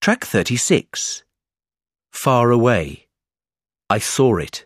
Track 36. Far away. I saw it.